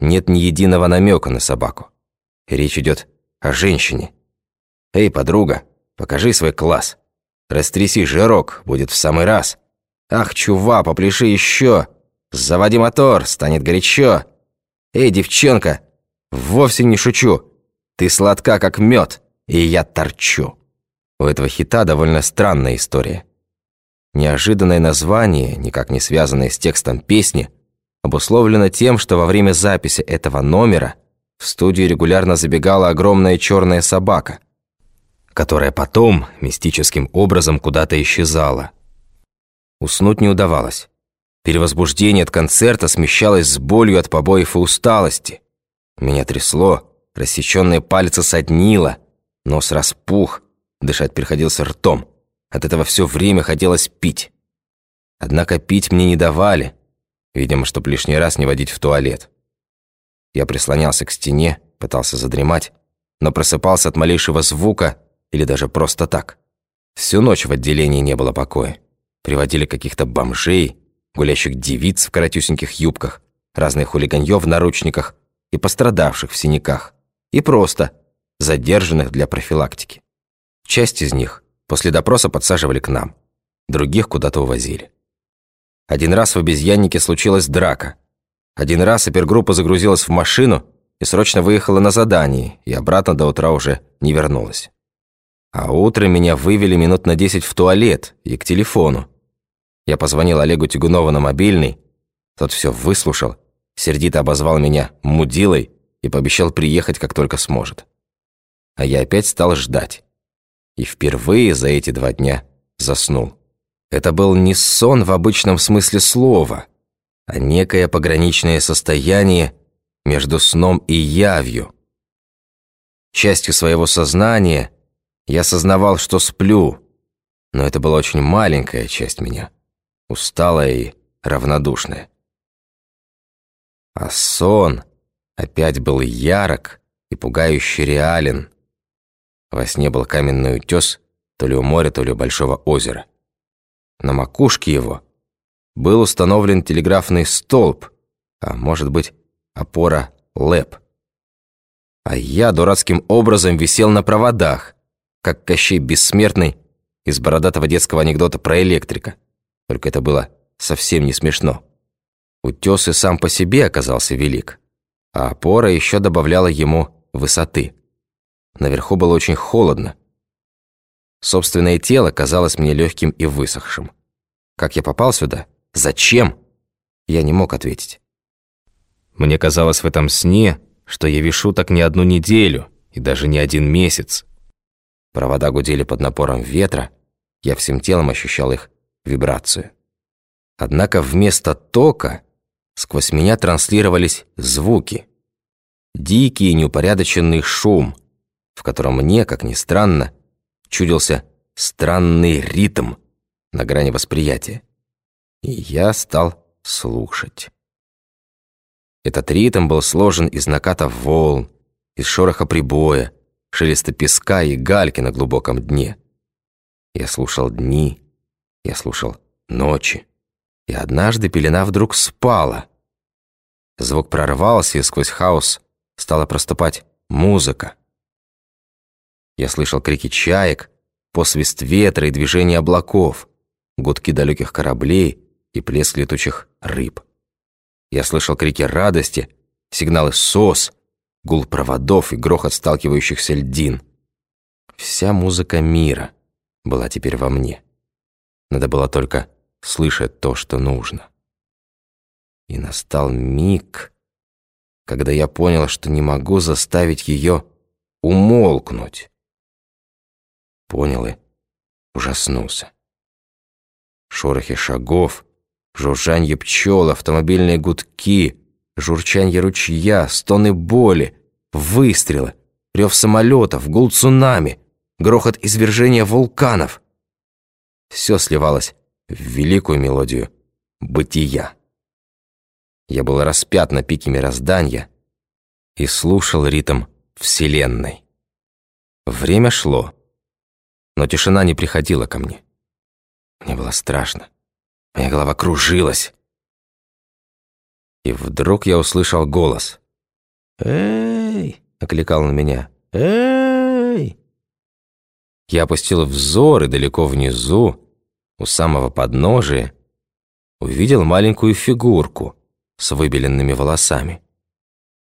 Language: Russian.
нет ни единого намека на собаку. Речь идет о женщине. «Эй, подруга, покажи свой класс. Растряси жирок, будет в самый раз. Ах, чува, попляши еще. Заводи мотор, станет горячо. Эй, девчонка, вовсе не шучу. Ты сладка, как мед, и я торчу». У этого хита довольно странная история. Неожиданное название, никак не связанное с текстом песни, обусловлено тем, что во время записи этого номера в студию регулярно забегала огромная черная собака, которая потом мистическим образом куда-то исчезала. Уснуть не удавалось. Перевозбуждение от концерта смещалось с болью от побоев и усталости. Меня трясло, рассеченные пальцы соднило, нос распух, дышать приходился ртом. От этого все время хотелось пить. Однако пить мне не давали, видимо, чтоб лишний раз не водить в туалет. Я прислонялся к стене, пытался задремать, но просыпался от малейшего звука или даже просто так. Всю ночь в отделении не было покоя. Приводили каких-то бомжей, гулящих девиц в коротюсеньких юбках, разных хулиганьё в наручниках и пострадавших в синяках, и просто задержанных для профилактики. Часть из них после допроса подсаживали к нам, других куда-то увозили. Один раз в обезьяннике случилась драка. Один раз опергруппа загрузилась в машину и срочно выехала на задание, и обратно до утра уже не вернулась. А утром меня вывели минут на десять в туалет и к телефону. Я позвонил Олегу Тягунову на мобильный, тот все выслушал, сердито обозвал меня мудилой и пообещал приехать, как только сможет. А я опять стал ждать. И впервые за эти два дня заснул. Это был не сон в обычном смысле слова, а некое пограничное состояние между сном и явью. Частью своего сознания я сознавал, что сплю, но это была очень маленькая часть меня, усталая и равнодушная. А сон опять был ярок и пугающе реален. Во сне был каменный утес то ли у моря, то ли у большого озера. На макушке его был установлен телеграфный столб, а может быть, опора ЛЭП. А я дурацким образом висел на проводах, как Кощей Бессмертный из бородатого детского анекдота про электрика. Только это было совсем не смешно. Утес и сам по себе оказался велик, а опора еще добавляла ему высоты. Наверху было очень холодно, Собственное тело казалось мне легким и высохшим. Как я попал сюда? Зачем? Я не мог ответить. Мне казалось в этом сне, что я вишу так не одну неделю и даже не один месяц. Провода гудели под напором ветра, я всем телом ощущал их вибрацию. Однако вместо тока сквозь меня транслировались звуки. Дикий и неупорядоченный шум, в котором мне, как ни странно, чудился странный ритм на грани восприятия. И я стал слушать. Этот ритм был сложен из накатов волн, из шороха прибоя, шелеста песка и гальки на глубоком дне. Я слушал дни, я слушал ночи, и однажды пелена вдруг спала. Звук прорвался, и сквозь хаос стала проступать музыка. Я слышал крики чаек, посвист ветра и движение облаков, гудки далеких кораблей и плеск летучих рыб. Я слышал крики радости, сигналы СОС, гул проводов и грохот сталкивающихся льдин. Вся музыка мира была теперь во мне. Надо было только слышать то, что нужно. И настал миг, когда я понял, что не могу заставить ее умолкнуть понял и ужаснулся. Шорохи шагов, жужжанье пчел, автомобильные гудки, журчанье ручья, стоны боли, выстрелы, рев самолетов, гул цунами, грохот извержения вулканов. Все сливалось в великую мелодию бытия. Я был распят на пике мироздания и слушал ритм Вселенной. Время шло но тишина не приходила ко мне. Мне было страшно. Моя голова кружилась. И вдруг я услышал голос. «Эй!» — окликал на меня. «Эй!» Я опустил взор и далеко внизу, у самого подножия, увидел маленькую фигурку с выбеленными волосами.